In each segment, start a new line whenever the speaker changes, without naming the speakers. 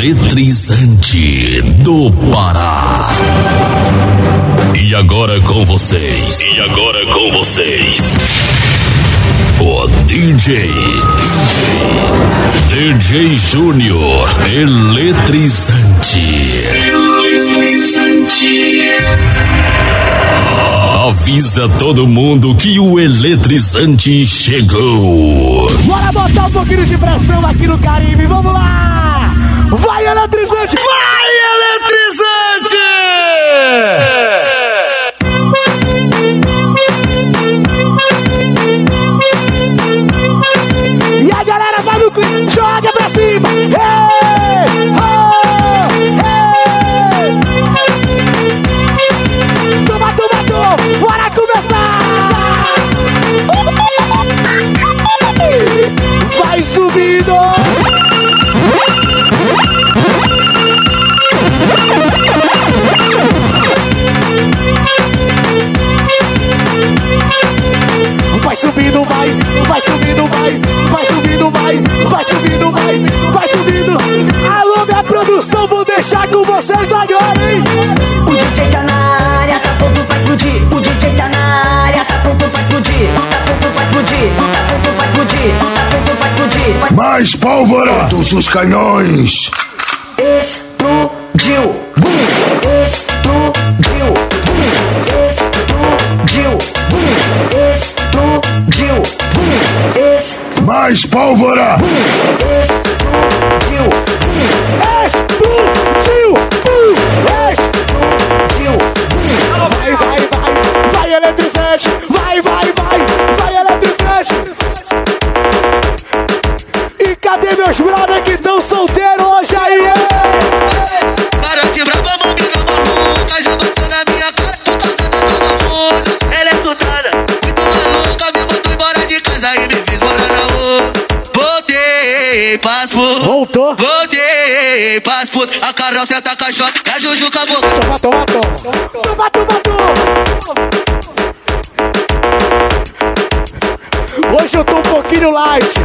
eletrizante do Pará. E agora com vocês. E agora com vocês. O DJ. DJ Júnior. Eletrizante. Eletrizante. Avisa todo mundo que o eletrizante chegou.
Bora botar um pouquinho de pressão aqui no Caribe, vamos lá! Vai eletrizante! Vai eletrizante! Vai, subindo, vai, vai subindo. Alô, minha produção, vou deixar com vocês agora, hein?
O DJ tá na área, tá pronto pra explodir. O DJ tá na área, tá pronto pra explodir. Tá pronto pra explodir. Tá pronto pra explodir. Tá pronto pra explodir.
Mais pólvora dos os canhões. Mais pólvora.
Explodiu.
Explodiu! Vai, vai, vai, vai eletrizante! Vai, vai, vai, vai eletrizante! E cadê meus brothers que estão solteiros
paz por.
Voltou.
Voltei, paz por. A Carol senta a caixota, e a Juju com a boca.
Toma, toma, toma. Toma, toma, toma. Hoje eu tô um pouquinho light.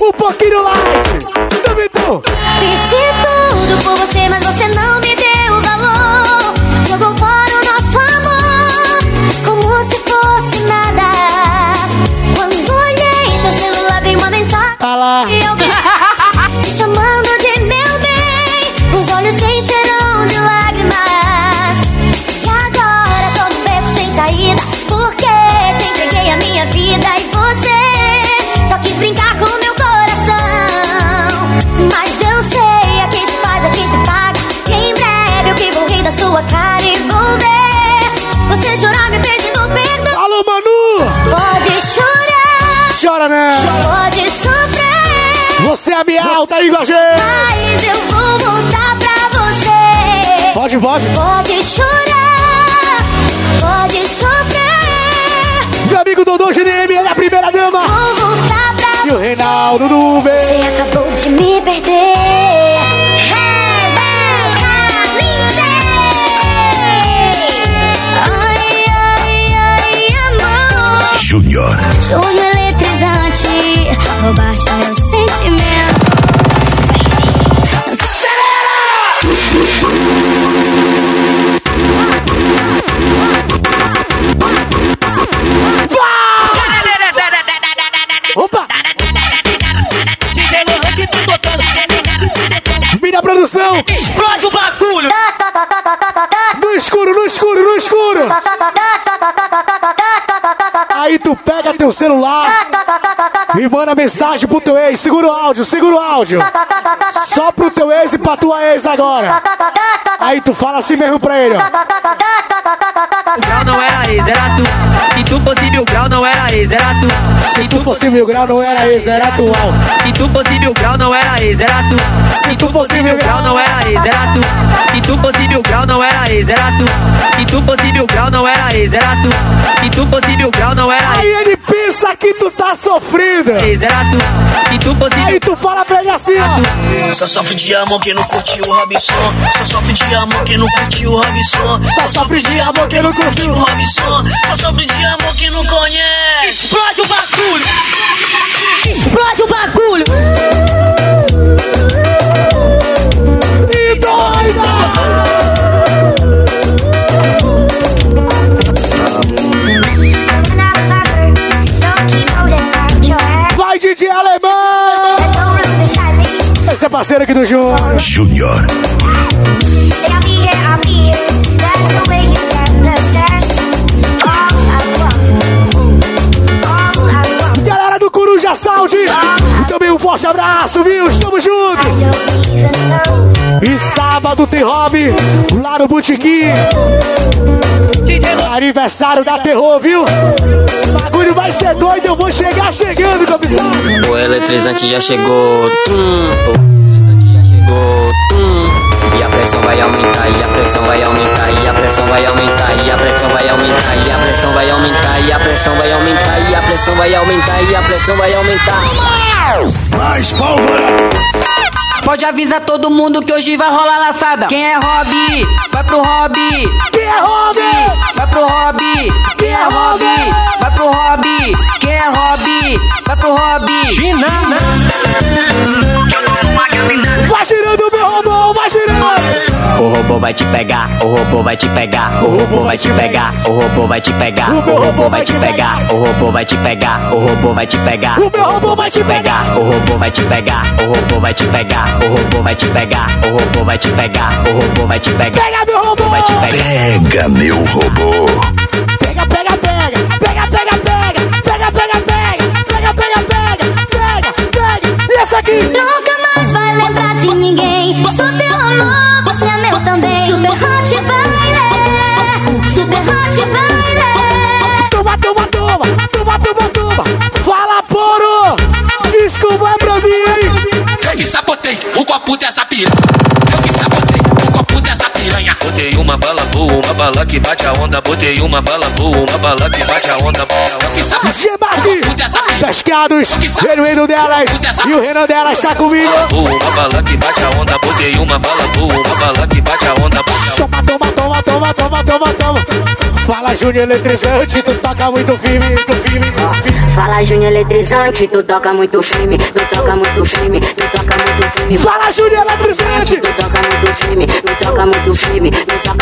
Um pouquinho light. Tamo então.
Fiz de tudo por você, mas você não me deu valor. Jogou fora o nosso amor, como se fosse nada. Quando olhei seu celular, veio uma mensagem.
Tá lá.
E eu pode sofrer.
Você é a minha alta a gente.
Mas eu vou voltar pra você.
Pode, pode.
Pode chorar, pode sofrer.
Meu amigo Dodô GDM, ele é a primeira dama.
Vou voltar pra
E o Reinaldo do B.
Você acabou de me perder. Rebeca Lindsay. Ai, ai, ai, amor.
Júnior.
Júnior eletrizante, roubaste meu sentimento.
Opa! Minha produção!
Explode o bagulho!
No escuro, no escuro, no escuro! Aí tu pega teu celular e manda mensagem pro teu ex. Segura o áudio, segura o áudio. Só pro teu ex e pra tua ex agora. Aí tu fala assim mesmo pra ele, ó.
Grau não era ex, era tu. Se tu fosse mil grau, não era ex, era tu.
Se tu fosse mil grau, não era ex, era atual.
Se tu fosse mil grau, não era ex, era tu. Se tu fosse mil grau, não era ex, era tu. Se tu fosse mil grau, não era ex, era tu. Se tu fosse mil grau, não era ex, era tu. Se tu fosse mil grau, não era
Aí ele pensa que tu tá sofrendo. Aí tu fala pra ele assim, ó.
Só sofre de amor quem não curtiu o Robinson. Só sofre de amor quem não curtiu o Robinson.
Só sofre de amor quem não curtiu.
o Robinson. Só sofre de amor quem não conhece.
Explode o bagulho! Explode o bagulho! de alemão!
Esse é parceiro aqui do Júnior.
Júnior.
Galera do Coruja Saúde, também um forte abraço, viu? Estamos juntos! E sábado tem hobby lá no Botequim. Aniversário da Terror, viu? O bagulho vai ser doido, eu vou chegar chegando, comissário.
O eletrizante já chegou. Tum, o eletrizante já chegou. Tum. E a pressão vai aumentar, e a pressão vai aumentar, e a pressão vai aumentar, e a pressão vai aumentar, e a pressão vai aumentar, e a pressão vai aumentar, e a pressão vai aumentar, e a pressão vai aumentar.
Mais pólvora!
Pode avisar todo mundo que hoje vai rolar laçada. Quem é hobby, vai pro hobby.
Quem é hobby?
Vai pro hobby. Quem é hobby, vai pro hobby. Quem é hobby, vai pro hobby.
Vai girando, robô, vai girando.
O robô vai te pegar, o robô vai te pegar, o robô vai te pegar, o robô vai te pegar, o robô vai te pegar, o robô vai te pegar, o robô vai te pegar,
O meu robô vai te pegar.
o robô vai te pegar, o robô vai te pegar, o robô vai te pegar, o robô vai te pegar, o robô vai te pegar,
Pega, meu robô.
vai te pegar.
Pega, meu robô!
Pega, pega, pega. Pega, pega, pega. Pega, pega, pega. Pega, pega, pega. Pega, pega. E essa aqui?
Nunca mais vai lembrar de ninguém. Sou teu amor, você é meu também. Super hot baile, super hot baile.
Toma, toma, toma. Toma, toma, toma. Fala, poro. Desculpa pra mim, hein?
Eu que sabotei o copo dessa piranha. Eu que sabotei o copo uma bala boa, uma bala que bate a onda. Botei uma bala boa, uma bala que bate a onda. Piranha.
Pescados. Genuíno delas. E o Renan delas tá comigo.
Uma bala que bate a onda. Botei uma bala boa, uma bala que bate a onda.
Toma, toma, toma, toma, toma, toma, toma. Fala, Júnior Eletrizante. Tu toca muito firme, muito firme.
Fala Júnior Eletrizante, tu toca muito firme, tu toca muito firme, tu toca muito firme.
Fala, Júnior Eletrizante.
Tu toca muito firme, tu toca muito firme, tu toca muito firme.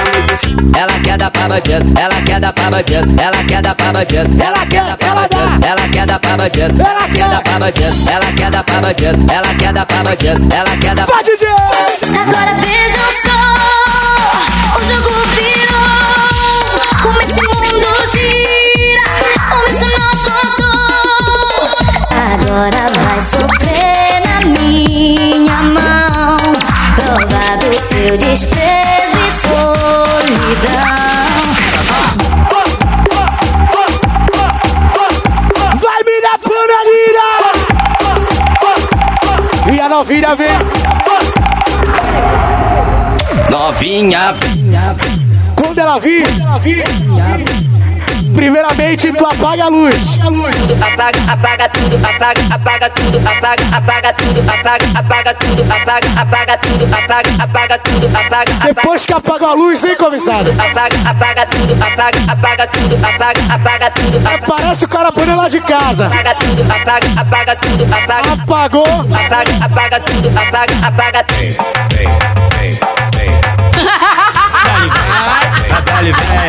Ela quer dar pra bandido, ela quer dar pra bandido, ela quer dar pra bandido, ela quer dar pra bandido, ela quer dar pra bandido, ela quer dar pra bandido, ela quer dar pra bandido, ela quer dar pra bandido, ela quer dar
Vai, DJ.
Agora vejam só, o jogo virou. Como esse mundo gira, como isso não contou. Agora vai sofrer na minha mão. Prova do seu desprezo
novinha vem.
Novinha, vem.
Quando ela vir, primeiramente tu apaga a luz.
Apaga, apaga tudo, apaga, apaga tudo, apaga, apaga tudo, apaga, apaga tudo, apaga, apaga tudo, apaga, apaga tudo, apaga, apaga.
Depois que apagou a luz, hein, comissário?
Apaga, apaga tudo, apaga, apaga tudo, apaga, apaga tudo, apaga,
Parece o cara apanhando lá de casa.
apaga tudo, apaga, apaga tudo, apaga,
Apagou.
apaga, apaga tudo, apaga, apaga tudo.
DJ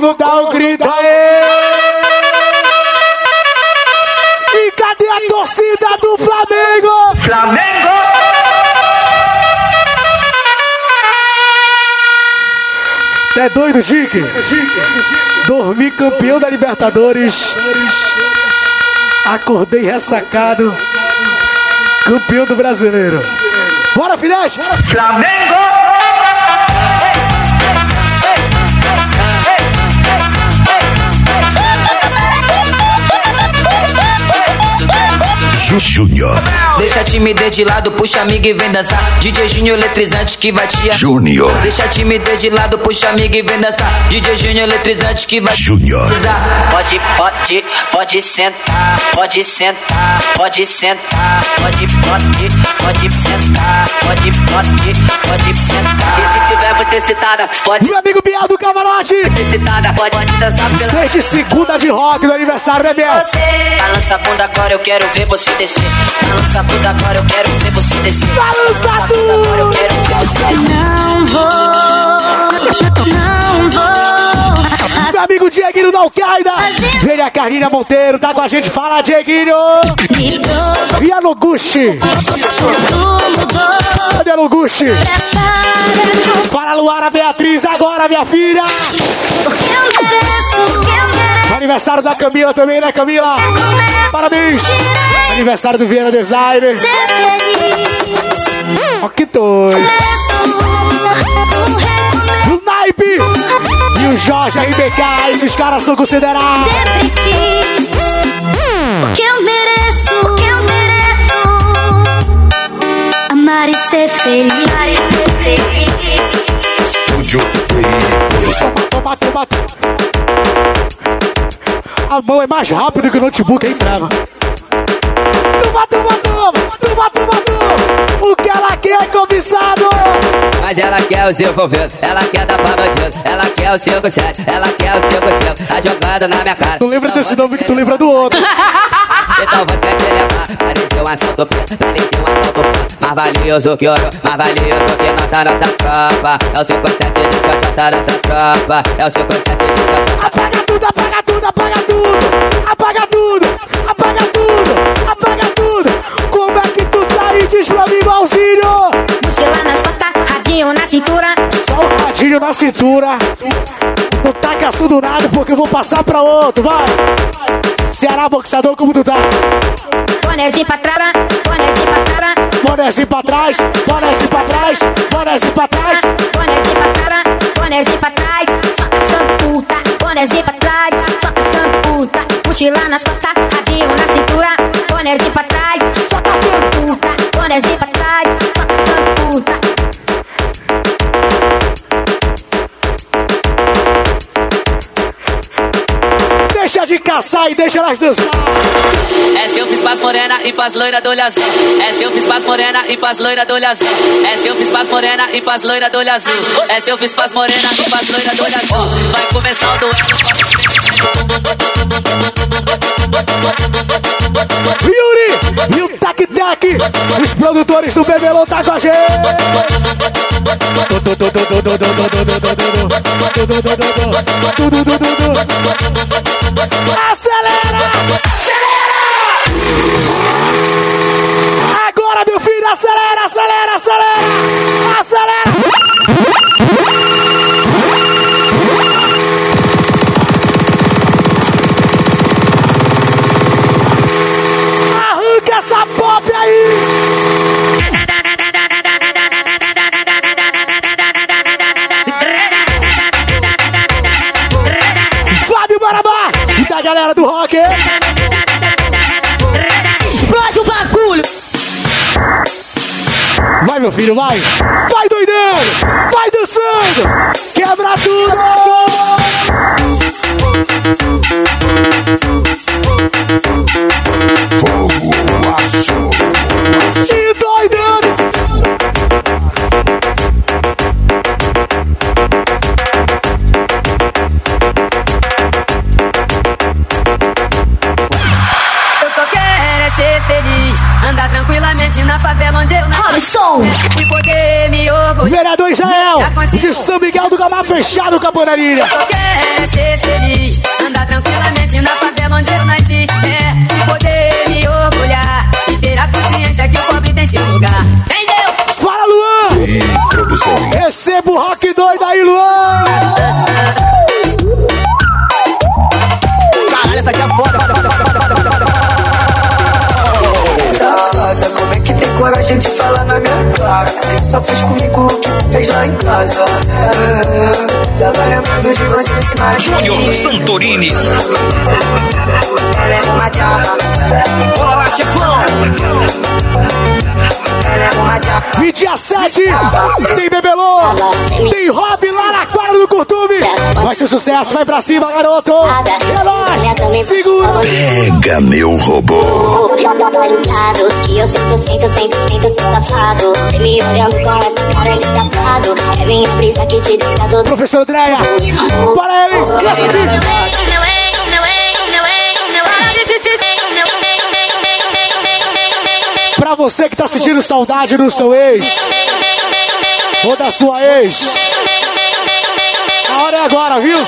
corno, dá um grito aí. E cadê a torcida do Flamengo?
Flamengo!
É doido, Dick? Dormi campeão da Libertadores. Acordei ressacado. Campeão do brasileiro. Bora, filhote!
Flamengo!
Júnior.
Deixa a timidez de lado, puxa amigo e vem dançar. DJ Júnior eletrizante que vai te
Júnior.
Deixa a timidez de lado, puxa amigo e vem dançar. DJ Júnior eletrizante que vai
Júnior.
Pode, pode, pode sentar, pode sentar, pode sentar, pode, pode, pode sentar, pode, pode, pode sentar. E se tiver muito excitada, pode
Meu amigo Biel do Camarote.
excitada, pode, pode dançar pela
Desde segunda de rock do aniversário, né, Biel?
Balança a bunda agora, eu quero ver você descer. Balança bunda agora, eu quero ver você descer.
Balança
bunda agora, eu quero ver você descer.
Não vou, não vou.
Meu amigo Dieguinho da Al-Qaeda. Vem a Carlinha Monteiro, tá com a gente. Fala, Dieguinho. E a Noguchi.
tudo.
Cadê a Noguchi? Fala, Luara Beatriz, agora, minha filha.
porque eu mereço, eu mereço.
Aniversário da Camila também, né, Camila? Parabéns. Aniversário do Viena Designer. Ó, que doido. O Naipe e o Jorge RBK, esses caras são considerados.
Quis, porque eu mereço, porque eu mereço. Amar e ser feliz. Amar e ser feliz.
Estúdio.
Só bateu, bateu, bateu. A mão é mais rápido que o notebook, hein, trava. Tuma, tuma, tuma, tuma, tuma, tuma. O que ela quer é cobiçado.
Mas ela quer o seu envolvido, ela quer dar pra bandido, ela quer o 5-7, ela quer o 5-5, tá jogando na minha cara.
Tu lembra desse nome que tu lembra do outro.
Então vou ter que levar pra descer um assalto preto, pra um assalto preto. Mais valioso que ouro, mais valioso que nota nossa tropa. É o 57 de shot, tá nossa tropa. É o 57 de shot,
Apaga tudo, apaga tudo, apaga tudo. Apaga tudo, apaga tudo. Como é que tu tá aí, diz pra mim, igualzinho?
Mochila nas costas, radinho na cintura.
Só o radinho na cintura. Não tá caçando nada porque eu vou passar pra outro, vai. Ceará boxador, como tu tá?
Bonezinho pra trás, bonezinho pra trás.
Bonezinho pra trás, bonezinho pra trás, bonezinho pra trás.
Bonezinho pra trás, bonezinho pra trás. Mochila nas costas, radinho na cintura. Bonezinho pra trás, só caçando puta. Bonezinho pra trás, só caçando puta.
Deixa de caçar e deixa elas dançar.
Essa eu fiz pras morena e pras loira do olho azul. Essa eu fiz pras morena e pras loira do olho azul. Essa eu fiz pras morena e pras loira do olho azul. Essa eu fiz pras morena e pras loira do olho azul. Vai começar o
Yuri e o Tac Tac, os produtores do Bebelão tá com a gente. Acelera! Agora, meu filho, vai! Vai doidando! Vai dançando! Quebra tudo!
Andar tranquilamente na favela onde eu nasci.
Robson!
E poder me orgulhar.
Vereador Israel, de São Miguel do Gamar, fechado com a.
Eu quero é ser feliz, andar tranquilamente na favela onde eu nasci. É, e poder me orgulhar. E ter a consciência que o pobre tem seu lugar. Entendeu?
Fala, Luan!
E.
Receba o rock doido aí, Luan!
Coragem de falar na minha cara? Só fez comigo o que fez lá em casa. É, Tava lembrando de você se mais
Júnior Santorini.
Ela é uma diaba.
Bora lá, chefão.
E dia 7 tem Bebelô, tem Rob lá na quadra do Curtume. Vai ser sucesso, vai pra cima, garoto. É nóis, segura.
Pega meu robô.
Tá ligado que eu sinto, sinto, sinto, sinto, sinto safado. Você me olhando com essa cara de chapado. É minha brisa que te deixa todo.
Professor Andréia, para ele. E essa Pra você que tá sentindo saudade do seu ex ou da sua ex, a hora é agora, viu?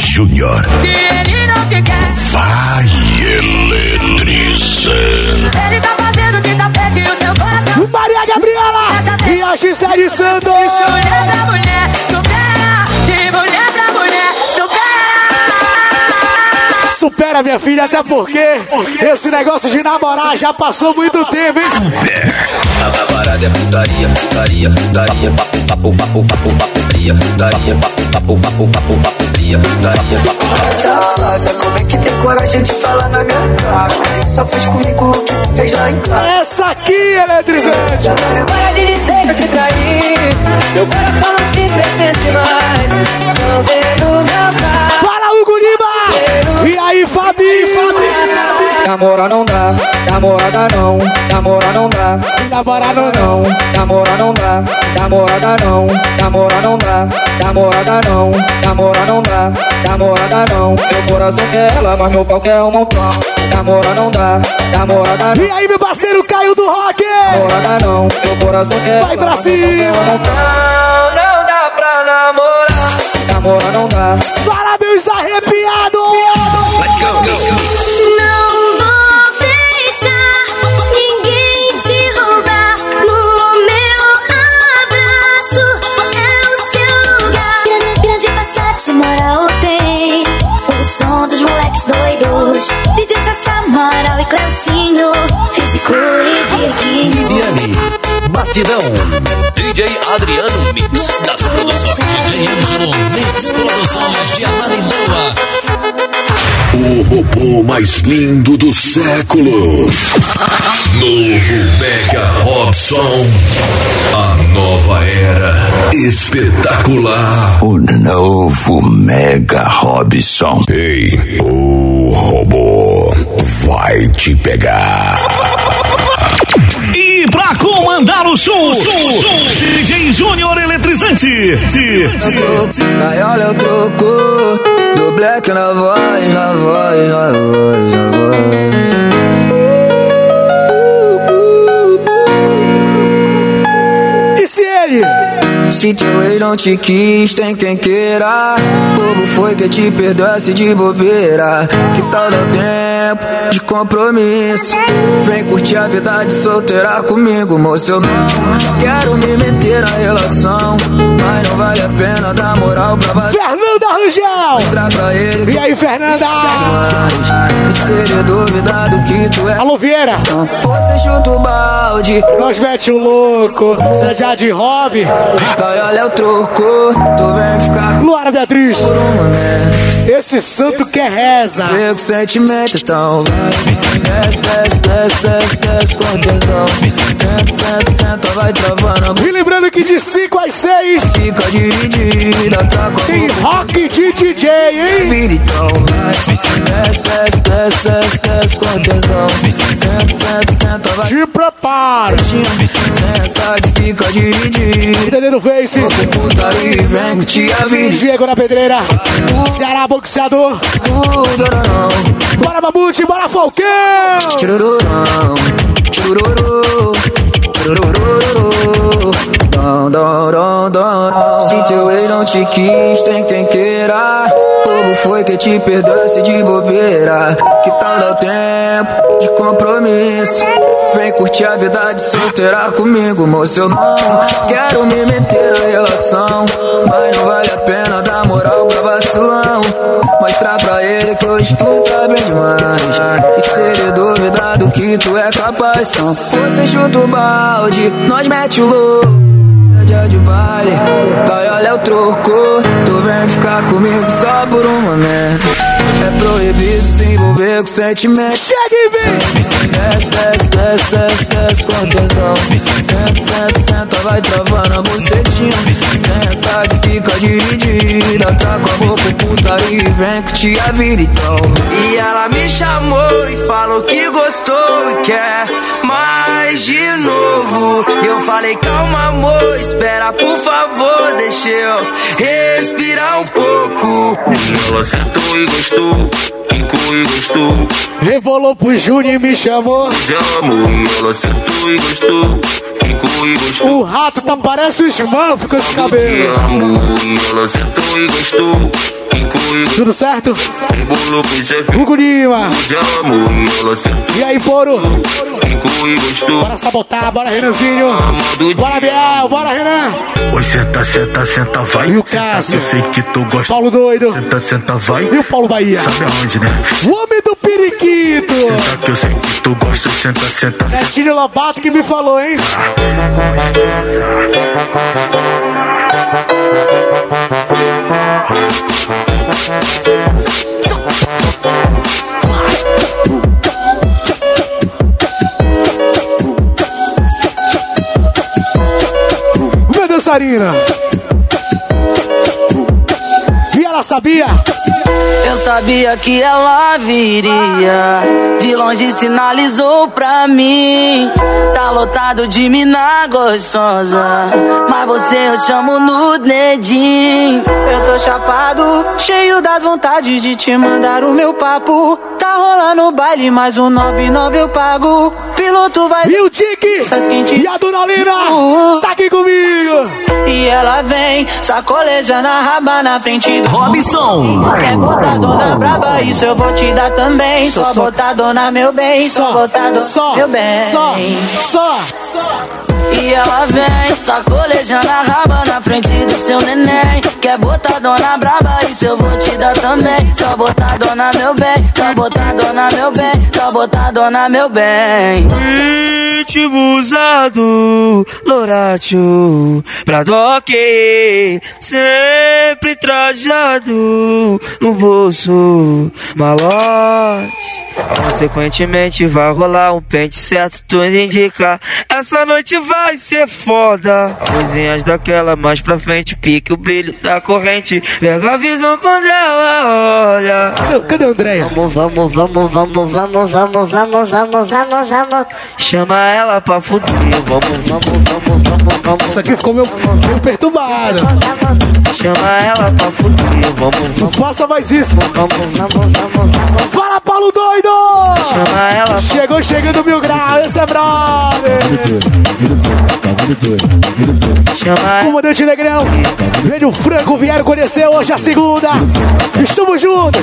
Júnior.
Se ele não te quer,
Vai eletrizando.
ele tá fazendo de tapete o seu coração.
Maria Gabriela e a Gisele Santos.
Supera,
minha filha, até porque esse negócio de namorar já passou muito tempo, hein?
A parada é putaria, putaria, putaria, papo, papo, papo, papo, papo, fria, putaria, papo, papo, papo, papo, papo, fria, putaria, papo, papo.
Safada, como é que tem coragem de falar na minha cara? Só fez comigo o que fez lá em casa.
Essa aqui, eletrizante.
Para de dizer que eu te traí. Meu coração não te pertence mais. Não no meu carro.
Fala, Hugo Lima! E aí, Fabi, Fabi?
Namora não dá, namorada não, namora não dá,
Namorado
não, namora não dá, namorada não, namora não dá, namorada não, namora não dá, namorada não. Meu coração quer ela, mas meu pau quer um montão. Namora não dá, namorada não.
E aí, meu parceiro Caio do Rock?
Namorada não, meu coração quer
Vai pra cima.
montão.
Não dá pra namorar.
Namora não dá,
Fala, meus arrepiados!
Não
Batidão. DJ Adriano Mix das produções.
DJ Ângelo Mix Produções de Amarindoa.
O robô mais lindo do século.
Novo Mega Robson.
A nova era espetacular. O novo Mega Robson.
Ei, o robô vai te pegar.
Pra comandar o show, DJ Júnior Eletrizante.
Gaiola eu troco Do black na voz, na voz, na voz, na
E se ele?
Se teu ex não te quis, tem quem queira. Bobo foi que te perdoasse de bobeira. Que tal dar tempo de compromisso? Vem curtir a vida de solteira comigo, moço. Eu não quero me meter na relação Mas não vale a pena dar moral pra você
Fernanda Rangel!
Mostrar pra ele
E aí, Fernanda?
E é.
Alô, Vieira!
Você chuta o balde.
Nós mete o louco, seja de hobby.
Vai, olha o troco Tu vem ficar
Luara Beatriz,
com né?
Esse santo quer reza.
Vem com sentimento, então Desce, desce, desce, desce, desce com tesão Senta, senta, senta, vai travando
E lembrando que de 5 às 6
Fica dividida, tá com
tem rock de DJ, hein?
então Desce, desce, desce, desce, desce com tesão Senta, senta, senta, vai
De preparo.
Senta, fica dividida
Entendendo o Face. Diego na pedreira. Ceará boxeador. Bora Mamute, bora Falcão!
Se teu ex não te quis, tem quem queira. Foi que te perdoasse de bobeira. Que tal dar o tempo de compromisso? Vem curtir a vida de solteira comigo, moço. Eu não quero me meter na relação. Mas não vale a pena dar moral pra vacilão. Mostrar pra ele que hoje tu tá bem demais. E se ele duvidar do que tu é capaz. Então, você chuta o balde, nós mete o louco. É dia de baile, vai olha o troco. Tu vem ficar comigo só por um momento. É proibido se envolver com sentimento.
Chega e vem!
Desce, desce, desce, desce, desce com tesão. Senta, senta, senta, vai travando a bucetinha. Sensa que fica dividida. Tá com a boca putaria e vem que te a vida então.
E ela me chamou e falou que gostou e quer mais de novo. E eu falei, calma, amor, espera, por favor, deixa eu respirar um pouco.
Ela sentou e gostou, quincou e gostou.
Revolou pro Júnior e me chamou.
Te amo, ela sentou gostou, quincou e gostou.
O rato tá parece o Smurf com esse cabelo. Tudo certo? Hugo Lima.
Amo, e
aí, Foro? Bora sabotar, bora Renanzinho. Bora, Biel, bora, Renan.
Oi, senta, senta, senta, vai.
E o Cássio?
eu sei que tu gosta.
Paulo Doido.
Senta, senta, vai.
E o Paulo Bahia?
Sabe aonde, né?
O homem periquito.
Senta que eu sei que tu gosta. Senta, senta.
Netinho Lobato que me falou, hein? Minha dançarina. E ela sabia?
Eu sabia que ela viria. De longe sinalizou pra mim. Tá lotado de mina gostosa. Mas você eu chamo no dedinho.
Eu tô chapado, cheio das vontades de te mandar o meu papo. Tá rolando o baile, mais um 99 eu pago. Piloto vai.
E o Tique? E a Dona Lina? Tá aqui comigo!
E ela vem, sacolejando a raba na frente do
Robson.
Quer botar dona braba, isso eu vou te dar também. Só,
Só,
botar dona meu bem, só, botar dona
só,
meu bem.
só, só.
E ela vem, sacolejando a raba na frente do seu neném. Quer botar dona braba, isso eu vou te dar também. Só botar dona meu bem, só botar dona meu bem, só botar dona meu bem.
Ritmo usado, Loratio, pra doc, sempre trajado no bolso, malote. Consequentemente vai rolar um pente certo, tudo indica. Essa noite vai ser foda. Coisinhas daquela mais pra frente, pique o brilho da corrente. Pega a visão quando ela olha.
Cadê a Andréia?
Vamos, vamos, vamos, vamos, vamos, vamos, vamos, vamos, vamos, vamos.
Chama ela pra fuder. Vamos, vamos, vamos, vamos, vamos.
Isso aqui ficou meio, meio perturbado.
Chama ela pra fuder. Vamos,
Não faça mais isso.
vamos, vamos, vamos, vamos.
Fala, Paulo Doido!
Chama ela.
Chegou chegando mil grau, esse é brother!
Chama
Comandante Negrão, Vende o Franco vieram conhecer hoje a segunda. Estamos juntos.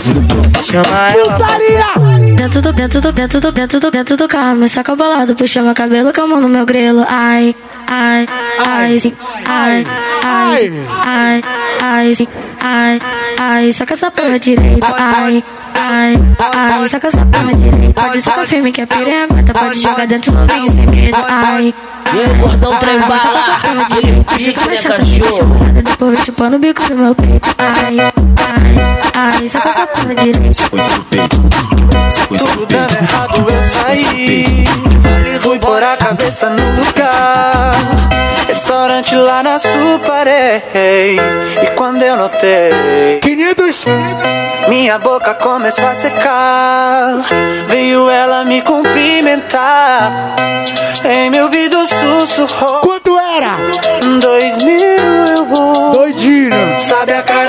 Chama ela.
Putaria!
Dentro do, dentro do, dentro do, dentro do, dentro do carro, me saca bolado, puxa meu cabelo com a mão no meu grelo. Ai, ai, ai, sim, ai, ai, sim, ai, ai, sim, ai, ai, saca essa porra direito, ai. Ai, ai, saca essa porra direito. Pode sacar firme que é piranha, aguenta, pode jogar dentro do vinho sem medo. Ai,
E aí, gordão trem
ai, saca essa
bala.
chata,
cachorro?
deixa bolada, depois chupando o bico do meu peito. Ai, ai, ai, saca essa porra direito.
Tudo dando errado eu saí Fui pôr a cabeça no lugar Restaurante lá na Suparei E quando eu notei
500
Minha boca começou a secar Veio ela me cumprimentar Em meu ouvido sussurrou.
Quanto era?
Dois mil eu vou.
Doidinho.
Sabe a cara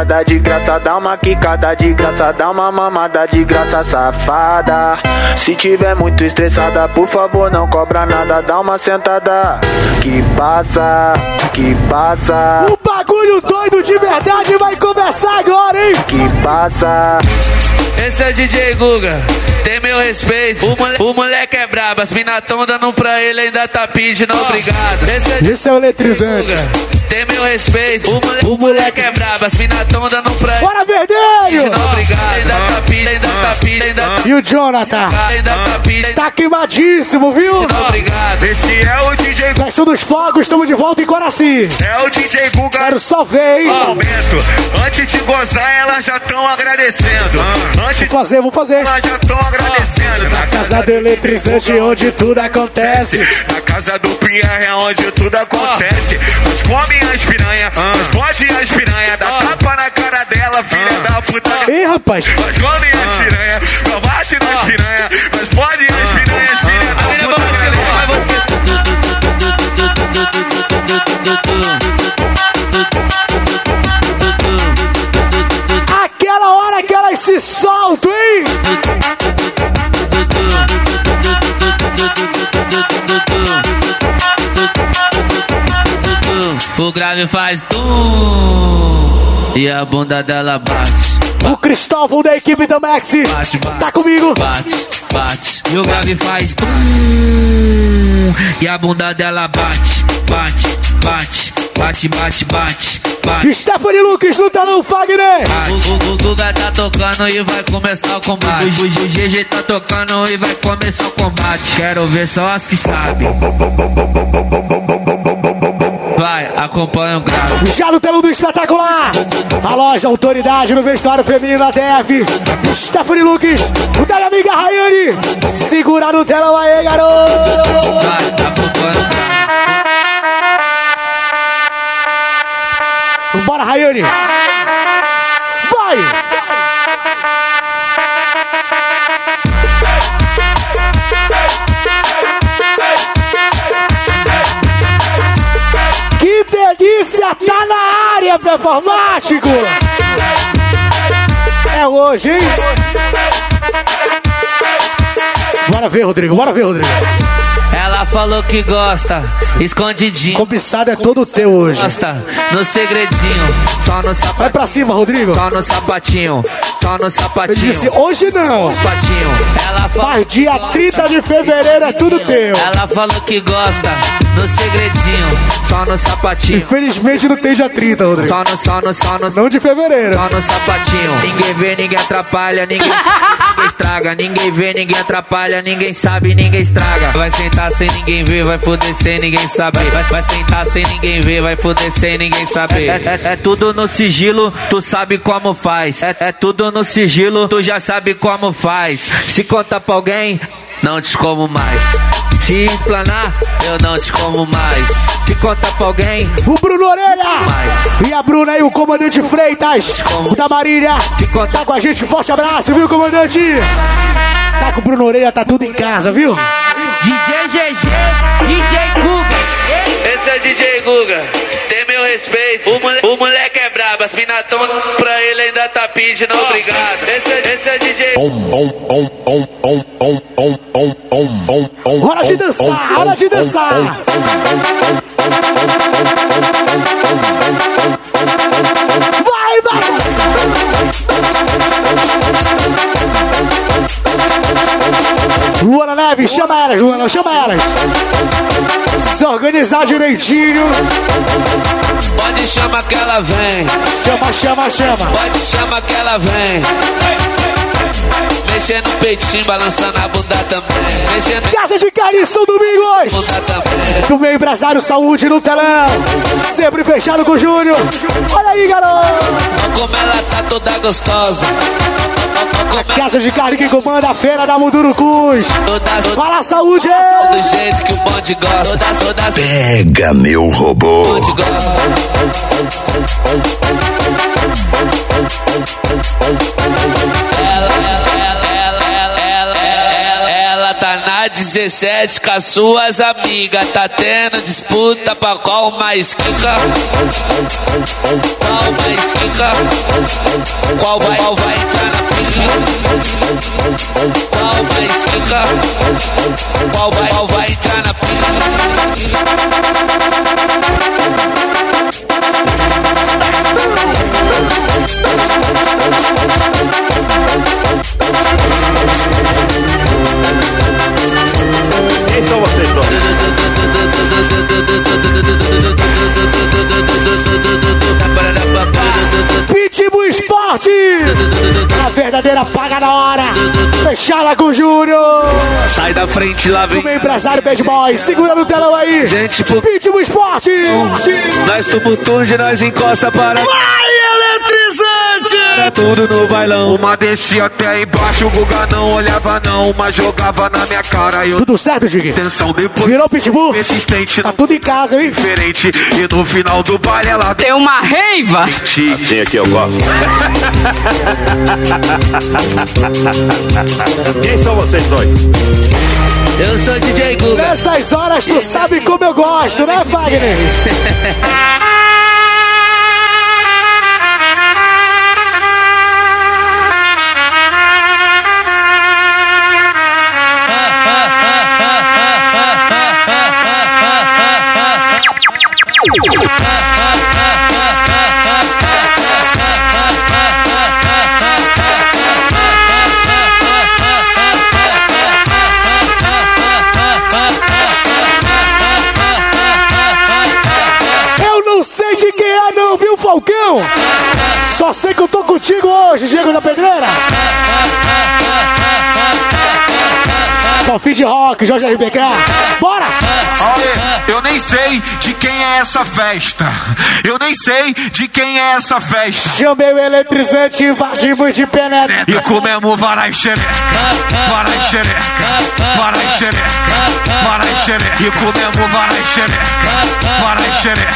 quicada de graça, dá uma quicada de graça, dá uma mamada de graça, safada. Se tiver muito estressada, por favor, não cobra nada, dá uma sentada. Que passa, que passa.
O bagulho doido de verdade vai começar agora, hein?
Que passa.
Esse é DJ Guga, tem meu respeito. O, mole- o moleque é brabo, as mina tão dando pra ele, ainda tá pedindo obrigado. Esse é
Esse é o eletrizante.
tem meu respeito. O, mole- o moleque é brabo, as mina dando pra ele.
Bora, vermelho!
Pedindo obrigado, ainda tá pedindo, ainda tá pedindo, ainda tá
E o Jonathan?
Ainda tá pedindo,
Tá queimadíssimo, viu?
obrigado.
Esse é o DJ
Festa dos Fogos, estamos de volta em Coraci.
É o DJ Guga.
Quero só ver, hein?
Momento. Antes de gozar, elas já estão agradecendo. Antes
Vou fazer, vou fazer.
elas já estão agradecendo. Na
Casa do eletrizante, onde tudo acontece.
Na casa do Pierre é onde tudo acontece. Mas come as piranha, mas pode as piranha. Dá tapa na cara dela, filha da puta.
Ih, rapaz.
Mas come as piranha, não bate nas piranha. Mas pode as piranhas, filha da puta.
Aquela hora que elas se soltam, hein?
O grave faz tum e a bunda dela bate.
O Cristóvão da equipe da Maxi
Bate, bate.
tá comigo.
Bate, bate. E o grave faz tum e a bunda dela bate, bate, bate, bate, bate, bate, bate.
Stephanie Lucas no telão, Fagner.
O, o, o Guga tá tocando e vai começar o combate. O, o, o GG tá tocando e vai começar o combate. Quero ver só as que sabem. Vai, acompanha o grave.
Já no telão do espetacular. A loja Autoridade no vestuário feminino da TF. Stephanie Lucas, o da amiga Rayane. Segura no telão aí, garoto.
Vai, acompanha o grave.
Bora, Rayane. Vai. Tá na área, performático. É hoje, hein? Bora ver, Rodrigo, bora ver, Rodrigo.
Ela falou que gosta, escondidinho.
Cobiçado é todo teu hoje.
Gosta, no segredinho, só no
Vai
sapatinho.
pra cima, Rodrigo.
Só no sapatinho, só no
Eu
sapatinho.
disse hoje não.
Sapatinho. Ela falou
Mas dia 30 de fevereiro é tudo teu.
Ela falou que gosta, no segredinho, só no sapatinho.
Infelizmente não tem dia 30, Rodrigo.
Só no, só no, só no,
Não de fevereiro.
só no sapatinho. Ninguém vê, ninguém atrapalha, ninguém, ninguém estraga. Ninguém vê, ninguém atrapalha, ninguém sabe, ninguém estraga. Vai sentar sem ninguém ver, vai foder sem ninguém saber. Vai, vai sentar sem ninguém ver, vai foder sem ninguém saber. É, é- é tudo no sigilo, tu sabe como faz. É, é tudo no sigilo, tu já sabe como faz. Se conta pra alguém, não te como mais. Se explanar, eu não te como mais. Se conta pra alguém,
O Bruno Orelha.
mais.
E a Bruna aí, o comandante Freitas, o da Marília. Tá com a gente, forte abraço, viu, comandante? Tá com o Bruno Orelha, tá tudo em casa, viu?
DJ GG, DJ Guga. Esse é DJ Guga, tem meu respeito. O, mole- o moleque mina tão pra ele ainda tá pedindo obrigado. Esse é, esse é DJ.
Hora de dançar, hora de dançar. Vai, vai. Luana Neves, chama elas, Luana, chama elas. Se organizar direitinho.
Pode chamar que ela vem,
Chama, chama, chama.
pode chamar que ela vem. Mexendo no peitinho, balançando a bunda também. Mexendo
Casa de Carne São Domingos.
bunda também.
Do meu empresário Saúde no telão. Sempre fechado com o Júnior. Olha aí, garoto.
Olha como ela tá toda gostosa.
Casa de Carne que comanda a feira da Mundurucus. Fala saúde.
do jeito que o bonde gosta.
Pega meu robô.
bonde gosta. Ela, ela, ela, ela, ela, ela, ela tá na
17 com as suas amigas. Tá tendo disputa pra qual mais quica? Qual mais quica? Qual vai, qual vai entrar na? Qual mais quica? Qual vai, qual vai entrar na?
Quem são vocês dois?
Pitbull Esporte! A verdadeira paga na hora! Fechada com o Júnior!
Sai da frente, lá vem.
O meu empresário Bad Boy, segura no telão aí!
Gente, pô.
Pitbull Esporte!
Nós tumultude, nós encosta para.
Vai!
Era tudo no bailão.
Uma descia até embaixo, o Guga não olhava não, uma jogava na minha cara e eu
Tudo certo, Dig?
atenção depois
Virou Pitbull?
persistente,
Tá tudo em casa, hein?
diferente. E no final do baile ela
Tem uma reiva.
Assim aqui eu gosto. Quem são vocês dois?
Eu sou DJ Guga.
Nessas horas tu sabe como eu gosto, né, Wagner? sei que eu tô contigo hoje, Diego da Pedreira. De Rock, Jorge RBK. Bora!
Olha, eu nem sei de quem é essa festa. Eu nem sei de quem é essa festa.
Chamei o eletrizante, invadimos de penetra.
E comemos varai xereca, varai xereca, varai xereca, varai xereca. E comemos varai xereca, varai xereca,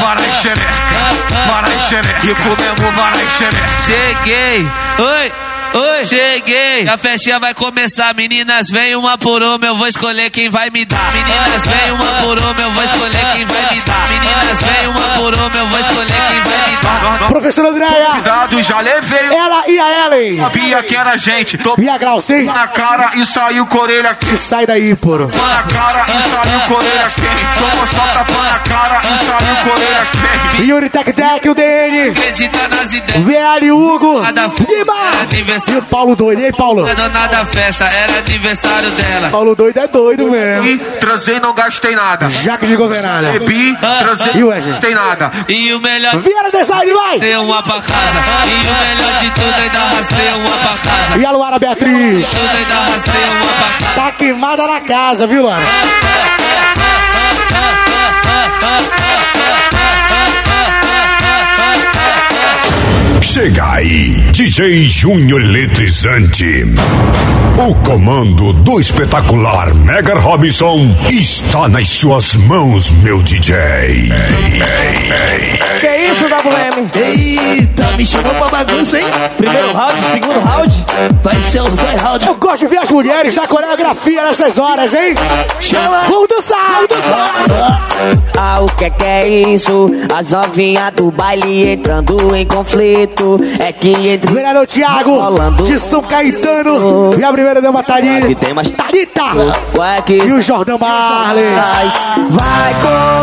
varai xereca, varai xereca. E comemos varai xereca.
Cheguei. Oi. Oi, cheguei. A festinha vai começar. Meninas, vem uma por uma, eu vou escolher quem vai me dar. Meninas, vem uma por uma, eu vou escolher quem vai me dar. Meninas, vem uma por uma, eu vou escolher quem vai me dar.
Professora Andréia,
Cuidado, já levei.
ela e a Ellen.
Sabia que era gente. Tô
E a Glauci?
na cara e saiu com a orelha
E sai daí, poro.
Tapa na cara e saiu com a orelha quente. Tomou só tapa na cara e saiu com a orelha quente.
Yuri Tec Tec, o DN.
Acredita nas ideias.
VL Hugo. Lima.
Era
E
aniversário.
o Paulo doido, e aí, Paulo?
da dona da festa, era aniversário dela.
Paulo doido é doido
E
mesmo.
transei, não gastei nada.
Jaque de governada.
Bebi, transei,
E o
não gastei nada.
E o melhor
Vieira Design, vai!
ter uma pra casa. E o melhor de tudo ainda arrastei uma pra casa.
E a Luara Beatriz.
Tudo ainda arrastei uma pra casa.
Tá queimada na casa, viu, Luara?
Chega aí, DJ Júnior Eletrizante. O comando do espetacular Mega Robinson está nas suas mãos, meu DJ.
Que isso, WM?
Eita, me chamou pra bagunça, hein?
Primeiro round, segundo round?
Vai ser os dois rounds.
Eu gosto de ver as mulheres da coreografia nessas horas, hein?
Chama!
Vamos dançar, vamos dançar!
Ah, o que que é isso? As novinhas do baile entrando em conflito. É que entre
Vereador Thiago,
Rolando.
de São Caetano. E a primeira dama
Aqui
Tari.
tem mais
Tarita!
Ué, que
E o Jordão Marley.
Vai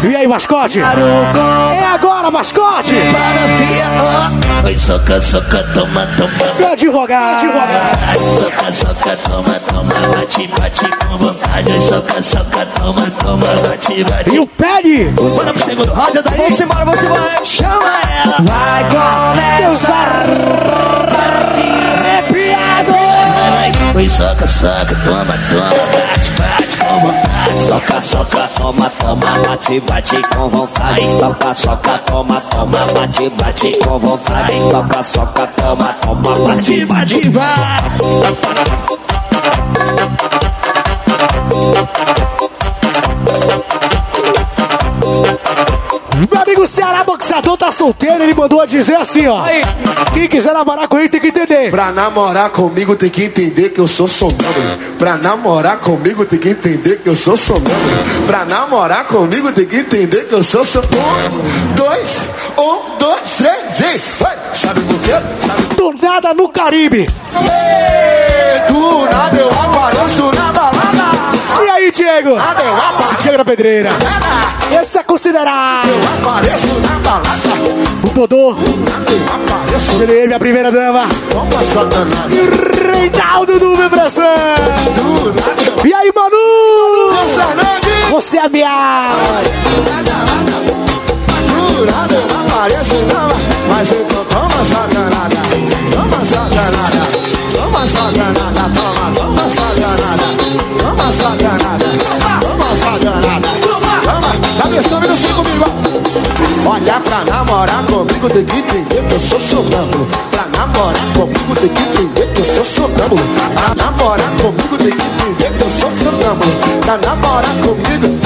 com
E aí, mascote? É agora, mascote!
Para. Oi, soca, soca, toma, toma.
Meu advogado, advogado.
Soca, soca, toma, toma. Bate, bate com vontade. Oi, soca, soca, toma, toma. Bate, bate.
E o Pede!
Bora pro segundo round daí.
Vamos embora, vamos embora.
Chama ela.
Vai
Deus
começar
arrepiado!
Oi, soca, soca, toma, toma. Bate, bate com vontade.
Soca, soca, toma, toma, bate, bate com vontade. Soca, soca, toma, toma, bate, bate com vontade. Soca, soca, toma, toma, Bate,
bate, vai.
Meu amigo Ceará Boxeador tá solteiro, ele mandou dizer assim, ó. Quem quiser namorar com ele tem que entender.
Pra namorar comigo tem que entender que eu sou sonâmbulo. Pra namorar comigo tem que entender que eu sou sonâmbulo. Pra namorar comigo tem que entender que eu sou sonâmbulo. Um, dois, um, dois, três e vai. Sabe por quê? Sabe
Do nada no Caribe.
Ei, do nada eu apareço na balada.
Aí, Diego?
Apareço.
Diego da Pedreira. Esse é considerado.
Eu apareço na balada.
O
apareço.
Ele é minha primeira dama.
Toma sua danada.
Reinaldo do Vibração. E aí, Manu? Você é minha.
Do nada eu apareço não, namorar comigo tem que entender que eu sou sonâmbulo. Pra namorar comigo tem que entender que eu sou sonâmbulo. Pra namorar comigo tem que entender que eu sou sonâmbulo. Pra namorar comigo.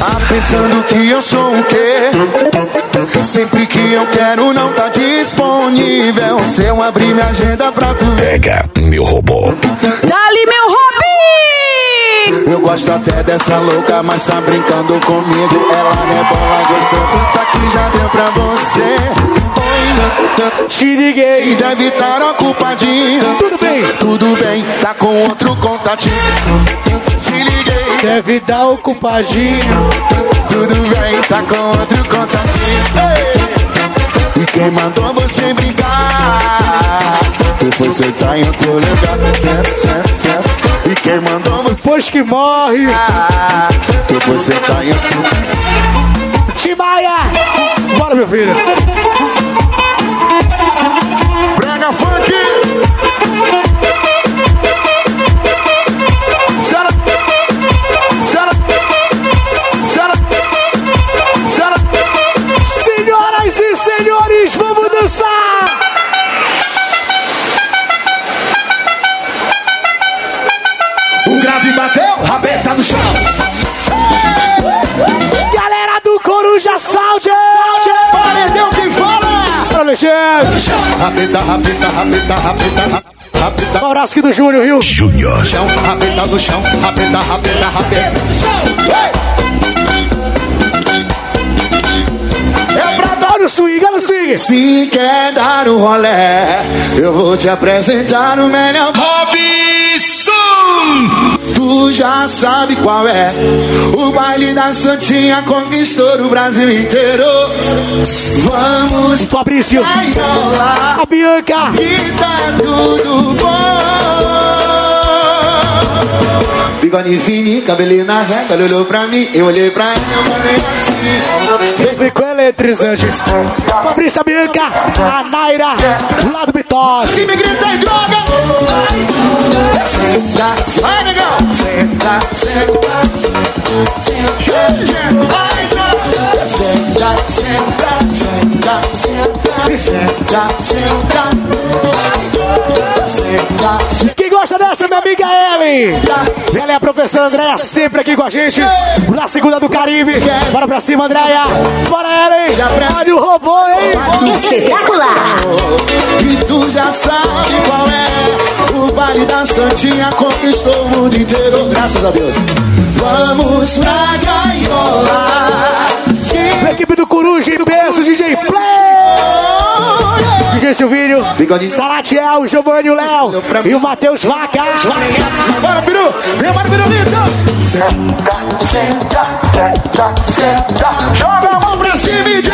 Tá pensando que eu sou o quê? Sempre que eu quero não tá disponível. Se eu abrir minha agenda pra tu.
Pega meu robô.
Hobby!
Eu gosto até dessa louca, mas tá brincando comigo. Ela rebola gostando, isso aqui já deu pra você. Oi,
Te liguei.
e deve estar ocupadinho.
Tudo bem.
Tudo bem, tá com outro contatinho. Te liguei,
Deve dar ocupadinho.
tudo bem, tá com outro contatinho. Ei! Quem mandou você brincar? Tu foi sentar em outro lugar, certo, certo, certo. E quem mandou você
Depois que morre.
Tu foi sentar em outro lugar.
Timaya. Bora, meu filho.
Brega Funk! Rabeta, rabeta, rabeta, rabeta, rabeta.
Um abraço aqui do Júnior, viu?
Júnior.
Chão, rabeta no chão, rabeta no chão. É pra dar
o swing, olha o swing!
Se quer dar um rolé, eu vou te apresentar o melhor.
Robson!
Tu já sabe qual é. O baile da Santinha conquistou o Brasil inteiro. Vamos
O Fabrício! A Bianca!
que tá tudo bom. Bigode fininho, cabelinho na régua, ele olhou pra mim, eu olhei pra ele, eu falei assim.
Vem com eletrizante! Fabrício, a Bianca! A Naira! Do lado Bitós!
Se me grita em droga! Senta, vai negão! Senta, senta, senta, vai droga! Senta, senta, senta, senta, senta, senta, senta, senta.
Quem gosta dessa, minha amiga Ellen? Ela é a professora Andréia, sempre aqui com a gente. Na segunda do Caribe. Bora pra cima, Andréia. Bora, Ellen. Olha o robô, hein?
Espetacular!
E tu já sabe qual é O baile da Santinha conquistou o mundo inteiro Graças a Deus Vamos pra gaiola
DJ Silvinho, Salatiel, Giovanni, o Léo e o Matheus Vaca.
Bora, peru! Vem, bora, pirulito! Senta, senta, senta, senta Joga a mão pra cima e diz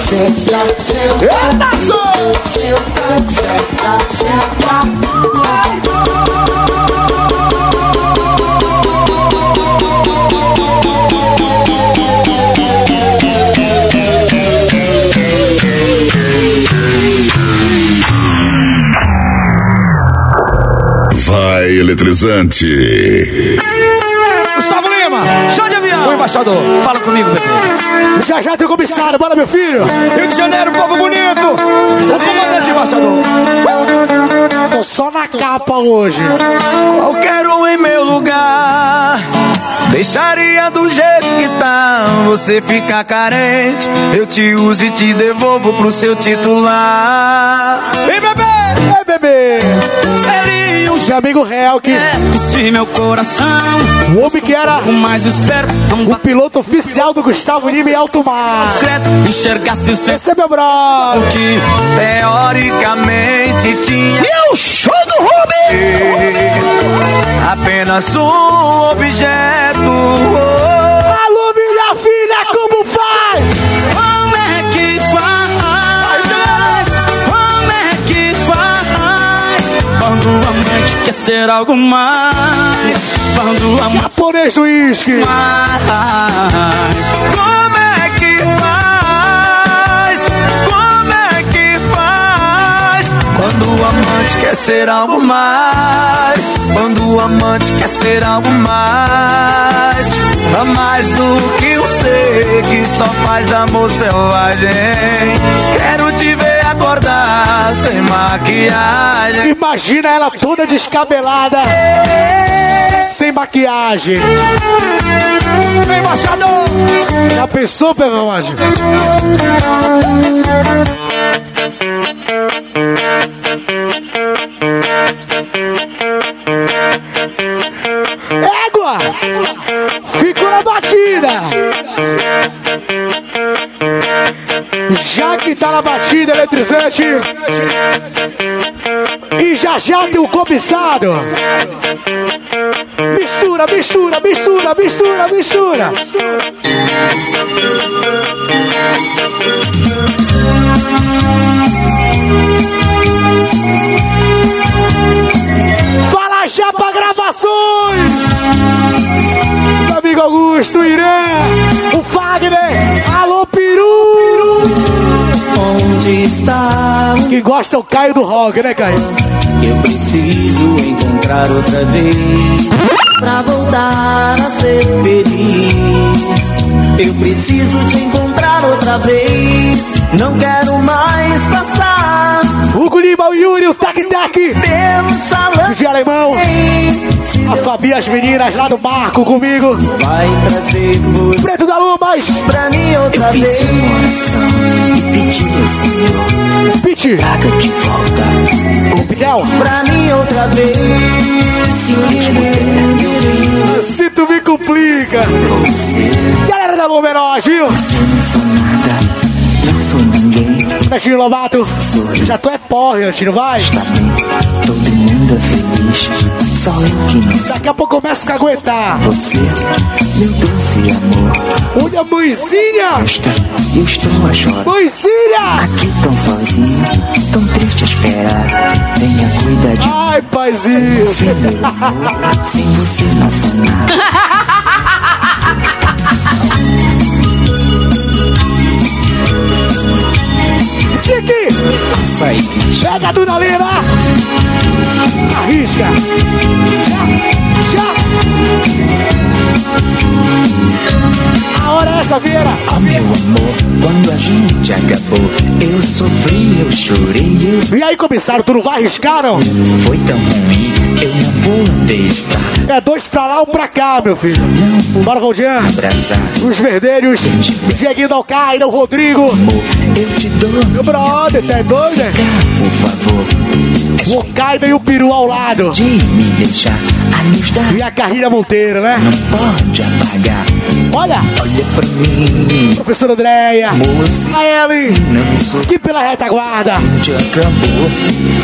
Senta, senta! Senta, senta, senta
eletrizante.
Gustavo Lima, chá de avião. Oi, embaixador, fala comigo, bebê.
Já já tem comissário, bora, meu filho.
Rio de Janeiro, povo bonito. O comandante, embaixador.
Tô só na capa hoje.
Qualquer um em meu lugar Deixaria do jeito que tá Você fica carente Eu te uso e te devolvo pro seu titular
Ei, bebê! Ei, bebê!
Seria um
Meu amigo Real que
Se meu coração
o homem que era
O mais esperto Não
o piloto oficial do Gustavo Lima em alto mar.
discreto Enxergasse o seu
Esse é meu brother.
que teoricamente tinha
o show do Rubi!
apenas um objeto.
Alô, minha filha, como faz?
Como é que faz? Como é que faz? Quando o amante quer ser algo mais. Quando o amante
Japonês do uísque.
mais. Como é amante quer ser algo mais. Quando o amante quer ser algo mais. A mais do que um ser que só faz amor selvagem. Quero te ver acordar sem maquiagem.
Imagina ela toda descabelada, sem maquiagem.
Vem, Machado!
Já pensou, Perromagem? Égua! Batida! Já que tá na batida eletrizante e já já tem o cobiçado. Mistura, mistura, mistura, mistura, mistura. Fala Augusto, Irã, o Fagner, alô Peru!
Onde está
Que gosta é o Caio do rock, né, Caio?
eu preciso encontrar outra vez pra voltar a ser feliz? Eu preciso te encontrar outra vez. Não quero mais passar
Hugo Lima, o Yuri, o Tac Tac,
pelo salão.
de alemão, a Fabi as meninas lá do Marco comigo,
vai trazer você
Preto da Lumas,
pra mim outra vez.
e pedi ao Senhor,
Pete,
traga de volta.
o Pinel,
Pra mim outra vez. Se
se tu me complica. Galera da Lumeroz, viu?
eu
Netinho Lobato, já tu é porra, não vai?
Todo mundo é feliz, só eu que não.
Daqui a pouco começa a caguetar.
Você, meu doce amor,
Olha a mãezinha,
eu estou a chorar.
mãezinha.
Aqui tão sozinho, tão triste a esperar. Venha cuidar de
Ai, paizinho.
você, meu amor. Sem você não sou nada.
Tiki,
Passa aí,
pega a Dunalina. Arrisca. Já, já. A hora é essa, Vieira.
oh meu amor, quando a gente acabou, eu sofri, eu chorei, eu
E aí, comissário, tu não vai arriscar, não?
foi tão ruim, eu não vou estar
É dois pra lá, um pra cá, meu filho. Bora, Valdian.
abraçado.
Os verdeiros, Dieguinho da Alcaida, o Rodrigo.
Amor, eu te dou,
Meu brother, tá doido, né?
por favor,
Alcaida e o Peru ao lado.
de me deixar a luz da
E a Carrilha Monteiro, né?
não pode apagar.
Olha,
Olha pra mim,
professora Andréia.
moça,
A Ellen,
não sou
aqui pela retaguarda.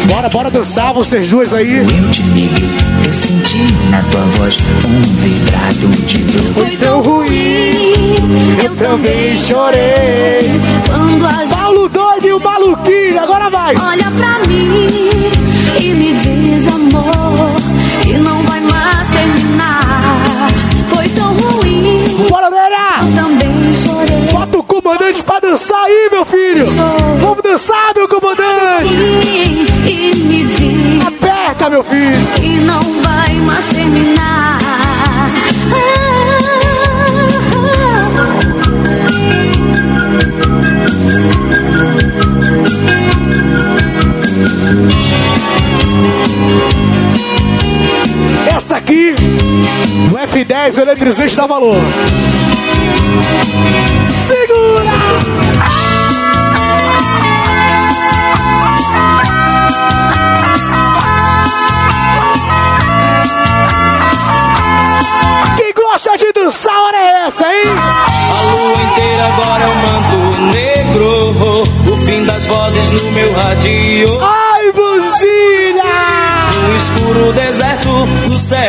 Bora, bora dançar, vocês duas aí.
Eu te liguei, eu senti na tua voz um vibrado de dor.
Foi tão ruim, eu também chorei.
Quando a
Paulo doido e o maluquinho, agora vai.
olha pra mim e me diz amor que não vai mais terminar. Foi tão ruim,
Bora, Neira!
também chorei.
Bota o comandante pra dançar aí, meu filho. Vamos dançar, meu comandante.
E me diz
Aperta, meu filho.
que não vai mais terminar.
10, o eletrizante dá valor. Segura! Quem gosta de dançar, hora é essa, hein?
A lua inteira agora é um manto negro. O fim das vozes no meu rádio.
Ai, buzina!
No escuro deserto do céu.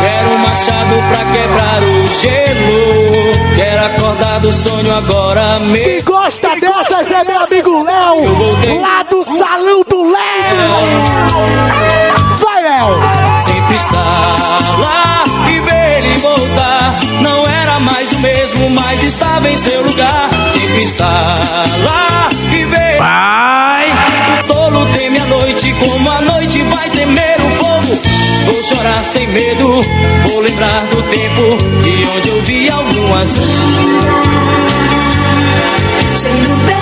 Quero um machado pra quebrar o gelo. Quero acordar do sonho agora mesmo.
Quem gosta dessas é meu amigo Léo, lá do Salão do Léo. Vai, Léo!
Sempre estar lá e ver ele voltar. Não era mais o mesmo, mas estava em seu lugar. Sempre estar lá e ver. Vai! O tolo teme a noite, como a noite vai temer o fogo. Vou chorar sem medo, vou lembrar do tempo de onde eu vi algum azul.
Verde.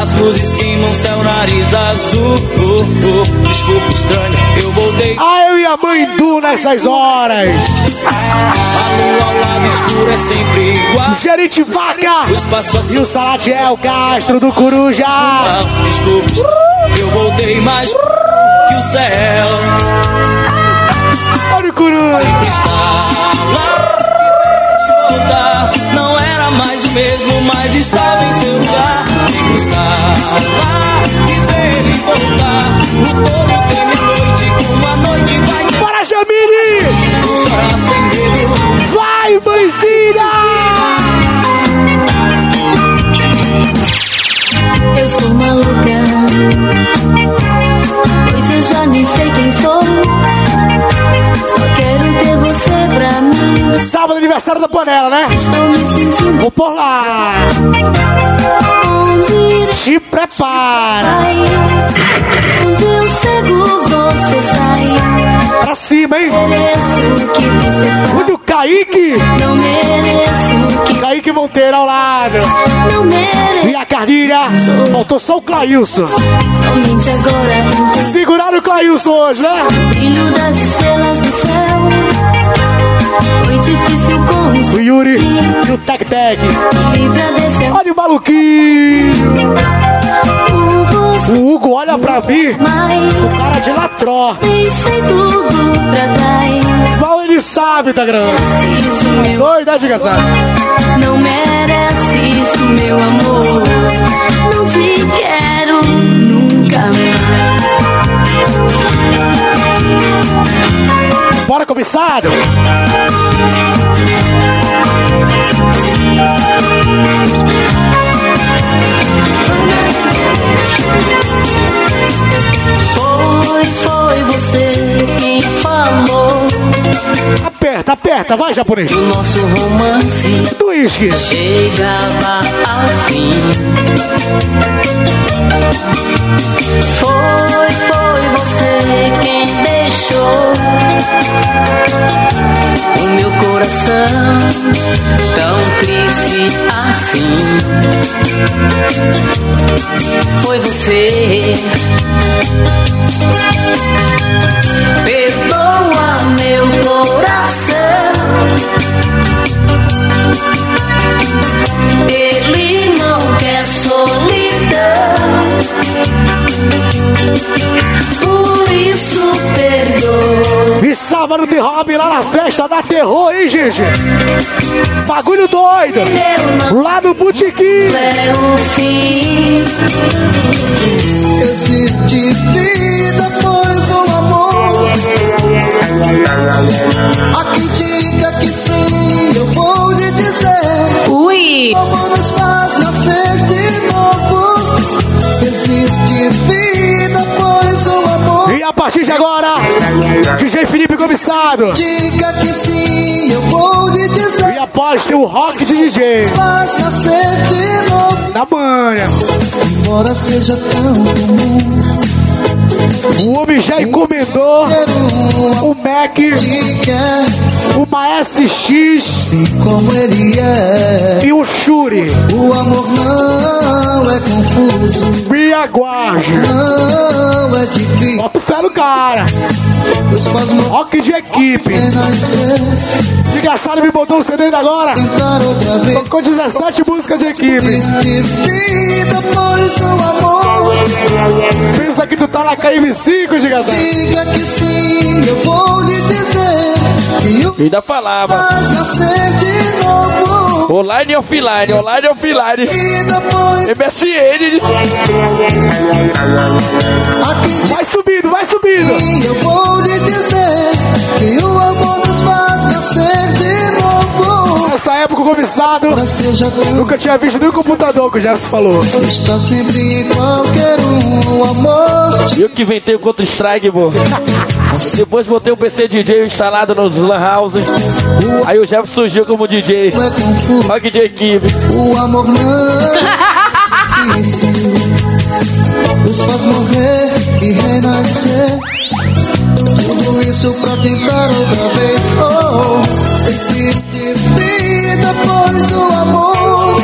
As luzes queimam céu, nariz azul. Uh, uh. Desculpa, estranho, eu voltei.
Ah, eu e a mãe Du nessas horas.
A lua ao lado escuro é sempre igual.
Gerente Vaca
passos
e o Salatiel Castro do Coruja.
Desculpa, eu voltei mais que o céu.
Olha o Coruja.
Sempre está lá. Não era mais o mesmo, mas estava em seu lugar. Está lá e ver ele voltar. O tolo teme noite, como a noite vai.
Bora,
sem medo.
Vai, mãezinha!
Eu sou maluca. Pois eu já nem sei quem sou. Só quero ter você pra mim.
Sábado, aniversário da panela, né?
Estou me sentindo.
Vou por lá.
Onde
Te prepara.
Onde eu chego, você sai.
Pra cima, hein?
Mereço o
Kaique.
Não mereço que
Kaique Monteiro ao lado.
não mereço.
E a Carlinha. Faltou só o Clailson.
Somente agora.
Seguraram o Clailson hoje, né?
Brilho das estrelas do céu. Foi difícil
O
conseguir.
Yuri e o Tec Tec. Olha o maluquinho. O Hugo olha pra mim. O cara de latró.
deixei tudo pra trás.
Mal ele sabe, tá.
Isso, meu.
Doida, desgraçado.
Não merece isso, meu amor. Não te quero nunca mais.
Bora, comissário.
Foi, foi você quem falou.
Aperta, aperta. Vai, japonês.
O nosso romance
Do uísque.
chegava ao fim. Foi, foi deixou o meu coração tão triste assim. Foi você.
Sábado de hobby lá na festa da terror, hein, gente? Bagulho doido. Lá no botequim.
É.
Existe vida, pois o amor. A quem diga que sim, eu vou lhe dizer.
Ui!
O amor nos faz nascer de novo. Existe vida,
de agora, DJ Felipe Comissado.
Diga que sim, eu vou lhe dizer.
E após tem o rock de DJ.
Faz nascer de novo.
Da manha.
Embora seja tão comum.
O homem já encomendou o Mac, uma SX
é.
e o Shuri.
O amor não confuso.
Me aguarde.
Não é difícil.
Bota fé no cara. Rock de equipe.
renascer.
Desgraçado me botou o CD ainda agora. Tocou 17 músicas de equipe. Pensa que tu tá na KM5, desgraçado.
Diga que sim, eu vou lhe dizer.
E ainda falava.
faz nascer de novo.
Online e offline, online e offline. MSN.
Vai subindo, vai subindo.
sim, eu vou lhe dizer. Que o amor nos faz nascer de novo.
Nessa época o
tão
nunca tinha visto nenhum computador que o Jefferson falou.
Está sempre em qualquer um, o amor
Eu que inventei o Counter Strike, pô. Depois botei o PC DJ instalado nos Lan Houses. Aí o Jeff surgiu como DJ.
confuso.
Rock de equipe.
O amor não é difícil. Nos faz morrer e renascer. Tudo isso pra tentar outra vez. Oh, existe vida, pois o amor.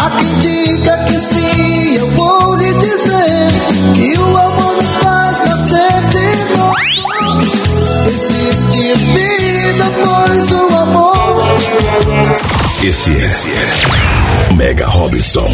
Há quem diga que sim, eu vou lhe dizer que o amor Existe vida, pois o amor.
Esse é Mega Robinson.